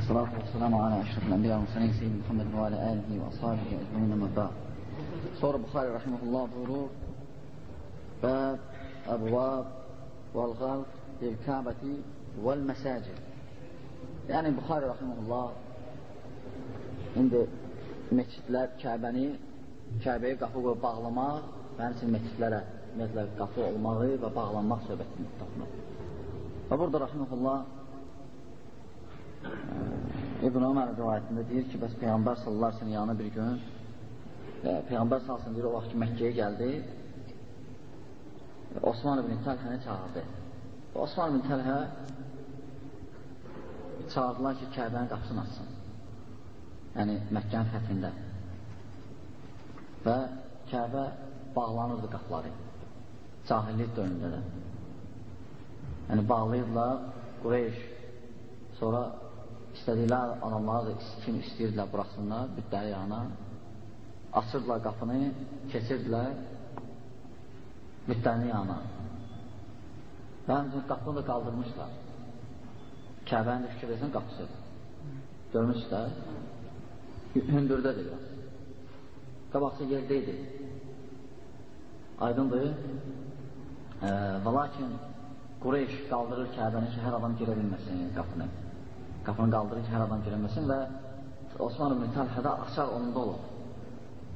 والصلاة والسلام على أشرف الأنبياء والمرسلين سيدنا محمد وعلى آله وأصحابه أجمعين أما بعد Sonra Buxari rahimehullah buyurur Bəb, əbvab, vəl-qalq, bil-Kəbəti vəl-məsəcid Yəni Buxari rahimehullah indi meçidlər Kəbəni, Kəbəyə qapı qoyub bağlamaq və həmçin meçidlərə ümumiyyətlə qapı olmağı və bağlanmaq söhbətini tapmaq. Və burada rahimehullah İbn Ömər rivayətində deyir ki, bəs Peyğəmbər sallallahu əleyhi yanına bir gün e, Peyğəmbər sallallahu deyir o vaxt ki Məkkəyə gəldi. Osman ibn Təlhəni çağırdı. Osman ibn Təlhə çağırdılar ki, Kəbənin qapısını açsın. Yəni Məkkənin fəthində. Və Kəbə bağlanırdı qapıları. Cahillik dövründə də. Yəni bağlayırdılar Qureyş. Sonra istədiklər adamları da kim istəyirdilər buraxsınlar bütləri yanına. Açırdılar qapını, keçirdilər bütlərin yanına. Və həmçinin qapını da qaldırmışlar. Kəbənin də fikir etsin qapısı. Görmüşlər. Hündürdədir. Qabaqsı yerdə idi. Aydındır. E, və lakin Qureyş qaldırır Kəbəni ki, hər adam girə bilməsin qapını. Qapını qaldırır ki, hər adam girə bilməsin və Osman ibn Təlhədə açar onda olur.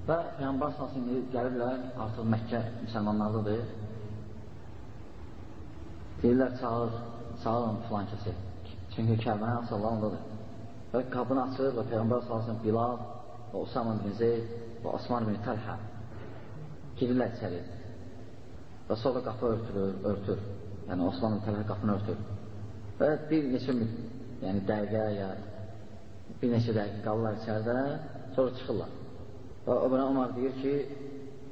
Və Peyyambar salsın gəlirlər, artıq Məkkə müsəlmanlardadır. Deyirlər, çağır, çağırın filan kəsi. Çünki Kəbəni açarlar ondadır. Və qapını açır və Peyyambar salsın Bilal və Osman ibn Zeyd və Osman ibn Təlhə girirlər içəri. Və sonra qapı örtülür, örtür. Yəni Osman ibn Təlhə qapını örtür. Və bir neçə yəni dəqiqə ya bir neçə dəqiqə qalırlar içəridə, sonra çıxırlar. Və Öbənə Ömər deyir ki,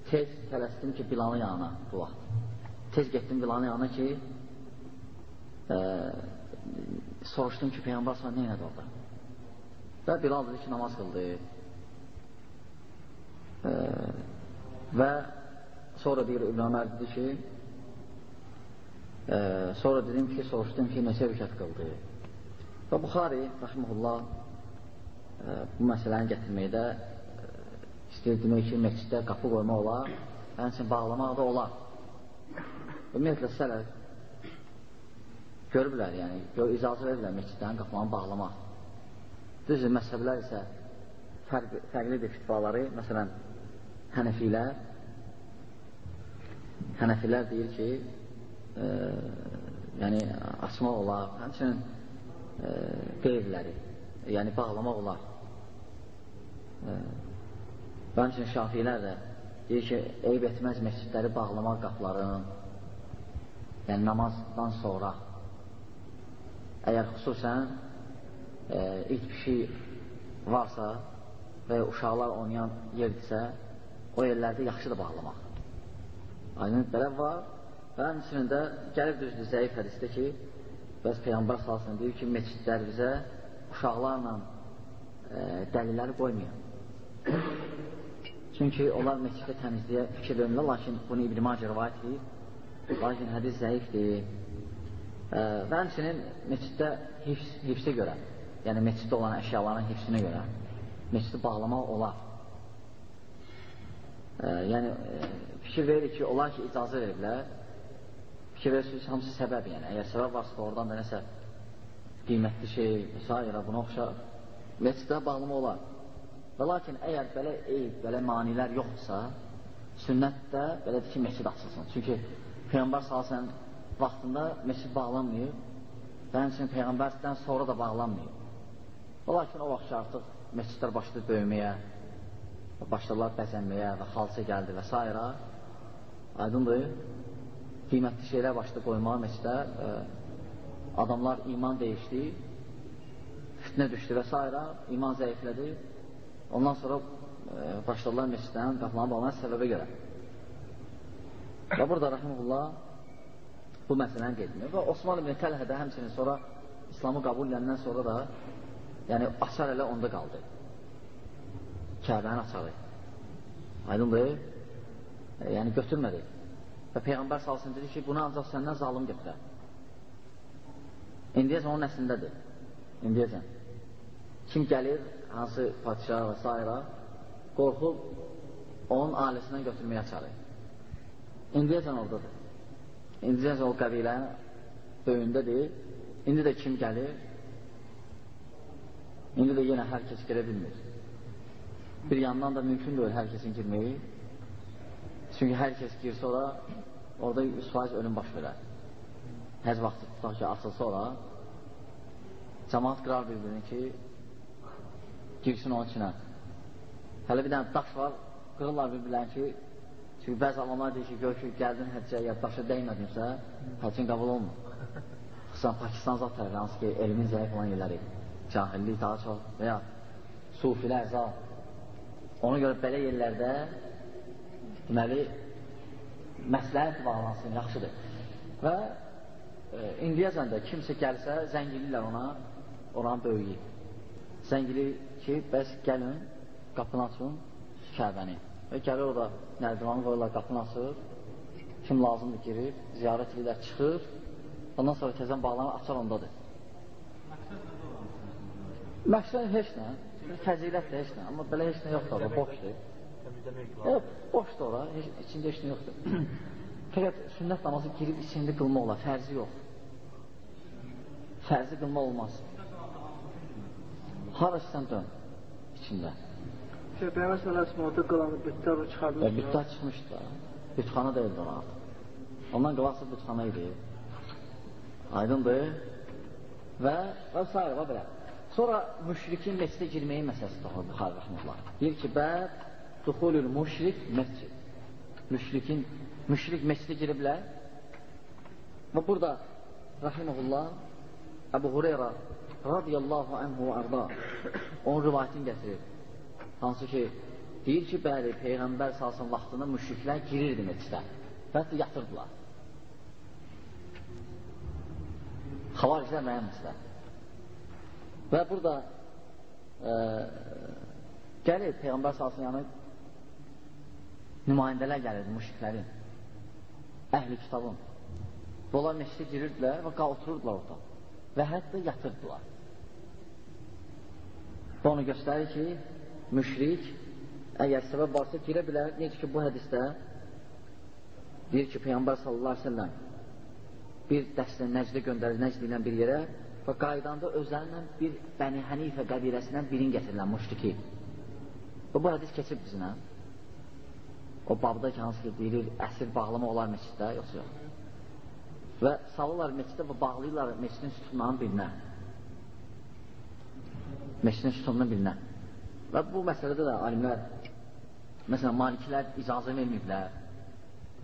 tez tələsdim ki, Bilalın yanına bu vaxt. Tez getdim Bilalın yanına ki, e, soruşdum ki, Peyyambar sonra neynədi orada? Və Bilal dedi ki, namaz qıldı. E, və sonra deyir İbn Ömər dedi ki, e, sonra dedim ki, soruşdum ki, neçə rükət qıldı? Və Buxari, rəhməhullah, e, bu məsələni gətirməkdə e, istəyir demək ki, məsciddə qapı qoymaq olar, həmçin bağlamaq da olar. Ümumiyyətlə, sələf görürlər, yəni, gör, icazə verirlər məscidlərin qapılarını bağlamaq. Düzdür, məzhəblər isə fərq, fərqlidir fitvaları, məsələn, Hənəfilər Hənəfilər deyir ki, e, yəni açmaq olar, həmçinin e, qeyriləri, yəni bağlamaq olar. E, və həmçinin şafilər də deyir ki, eyb etməz məscidləri bağlamaq qaplarının, yəni namazdan sonra, əgər xüsusən e, bir şey varsa və uşaqlar oynayan yerdirsə, o yerlərdə yaxşıdır bağlamaq. Aydın belə var və həmçinin də gəlir düzdür zəif hədisdə ki, bəs Peyyambar salsın deyir ki, meçidlər bizə uşaqlarla e, dəliləri qoymuyor. Çünki onlar meçiddə təmizliyə fikir verirlər, lakin bunu İbn-i Macə rivayət edir, lakin hədis zəifdir. E, və həmçinin meçiddə hifz, hifsə görə, yəni meçiddə olan əşyaların hifsinə görə meçidi bağlamaq olar. E, yəni, e, fikir verir ki, onlar ki, icazə veriblər, fikir verirsiniz, hamısı səbəb, yəni, əgər səbəb varsa da oradan da nəsə qiymətli şey, s. buna oxşar, meçiddə bağlama olar. Və lakin əgər belə eyb, belə manilər yoxdursa, sünnətdə belədir ki, meçid açılsın. Çünki Peyğəmbər salsən vaxtında meçid bağlanmayıb və həmçinin Peyğəmbərdən sonra da bağlanmayıb. Və lakin o vaxt artıq meçidlər başladı böyüməyə, başladılar bəzənməyə və xalça gəldi və s. Aydındır, qiymətli şeylər başladı qoymağa məscidə, e, adamlar iman dəyişdi, fitnə düşdü və s. iman zəiflədi. Ondan sonra e, başladılar məscidlərin qapılarını bağlanan səbəbə görə. Və burada rəhməlullah bu məsələni qeyd edir. Və Osman ibn Təlhədə həmçinin sonra İslamı qəbul edəndən sonra da yəni açar elə onda qaldı. Kəbənin açarı. Aydındır? E, yəni götürmədi. Və Peyğəmbər salsın dedi ki, bunu ancaq səndən zalım götürər. İndiyəcən onun nəslindədir. İndiyəcən. kim gəlir, hansı padişah və s. qorxub onun ailəsindən götürməyə çağırır. İndiyəcən oradadır. İndiyəcən o qəbilə böyündədir. İndi də kim gəlir? İndi də yenə hər kəs girə bilmir. Bir yandan da mümkün deyil hər kəsin girməyi. Çünki hər kəs girsə ora, orada 100% ölüm baş verər. Həz vaxtı tutaq ki, açılsa ora, cəmaat qırar bir-birini ki, girsin onun içinə. Hələ bir dənə daş var, qırırlar bir-birlərini ki, çünki bəzi alamlar deyir ki, gör ki, gəldin həccə, ya daşa dəymədimsə, həccin qəbul olmur. Xüsusən Pakistan zat tərəfi, hansı ki, elmin zəif olan yerləri, cahillik daha çox və ya sufilər zat. Ona görə belə yerlərdə deməli, məsləhət bağlansın, yaxşıdır. Və e, indiyəcən də kimsə gəlsə, zəngilirlər ona, oranın böyüyü. Zəngili ki, bəs gəlin, qapını açın, Kəbəni. Və gəlir orada nərdivanı qoyurlar, qapını açır, kim lazımdır girir, ziyarət edirlər, çıxır, ondan sonra təzən bağlanır, açar ondadır. Məqsəd heç nə, fəzilətdir heç nə, amma belə heç nə yoxdur boşdur. Yox, boşdur ora, heç, içində heç nə yoxdur. Fəqət sünnət namazı girib içində qılma olar, fərzi yox. Fərzi qılma olmaz. Hara istən dön içində. Peyğəmbər sallallahu orada qalan bütlər çıxarmış. E, bütlər çıxmışdı da. Bütxana deyildi ona. Ondan qalaqsa bütxana idi. Aydındır. Və və s. və belə. Sonra müşrikin məscidə girməyi məsələsi toxunur Buxarı rəhmətullah. Deyir ki, bəd duxulül müşrik məscid. Müşrikin, müşrik məscidə girə bilər. Və burada rəhməhullah Əbu Hureyra radiyallahu anhu və arda onun rivayətini gətirir. Hansı ki, deyir ki, bəli, Peyğəmbər salsın vaxtında müşriklər girirdi məscidə və hətta yatırdılar. Xavariclər məsələ. Və burada e, gəlir Peyğəmbər salsın yanı nümayəndələr gəlirdi müşriklərin, əhli kitabın. Və onlar meşdə girirdilər və otururdular orada və hətta yatırdılar. Və onu göstərir ki, müşrik əgər səbəb varsa girə bilər. Necə ki, bu hədisdə deyir ki, Peyğəmbər sallallahu aleyhi ve sellem bir dəstə nəcdə göndərir, nəcd ilə bir yerə və qaydanda özlərindən bir Bəni Hənifə qəbiləsindən birin gətirirlər, müşriki. Və bu hədis keçib bizimlə. O babda ki, hansı ki, deyilir, əsir bağlama olar meçiddə, yoxsa yox. Və salırlar meçiddə və bağlayırlar meçidin sütunlarının birinə. Meçidin sütununun birinə. Və bu məsələdə də alimlər, məsələn, malikilər icazə verməyiblər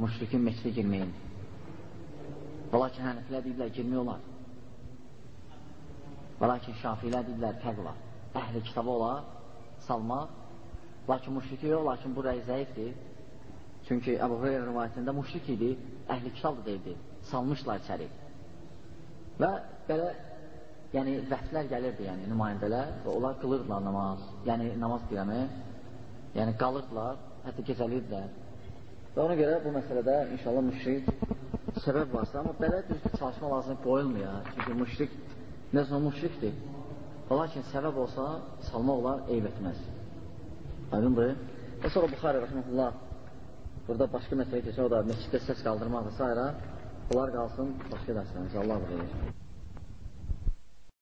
müşrikin meçidə girməyin. Və lakin həniflər deyirlər, girmək olar. Və lakin şafilər deyirlər, fərq var. Əhli kitabı olar, salmaq. Lakin müşriki yox, lakin bu rəy zəifdir. Çünki Əbu Hureyra rivayətində müşrik idi, əhli kitab da deyildi. Salmışlar içəri. Və belə yəni vəhdlər gəlirdi, yəni nümayəndələr və onlar qılırdılar namaz. Yəni namaz qiyamı, yəni qalırdılar, hətta gecəlirdilər. Və ona görə bu məsələdə inşallah müşrik səbəb varsa, amma belə düzdür, çalışma lazım qoyulmuyor. Çünki müşrik Nəsə müşrikdir. Lakin səbəb olsa, salmaq olar, eyb etməz. Aydındır. Və sonra Buxarə rəhmətullah burada başqa məsələ keçir, o da məsciddə səs qaldırmaq və s. Bunlar qalsın başqa dərslərimiz. Allah bilir.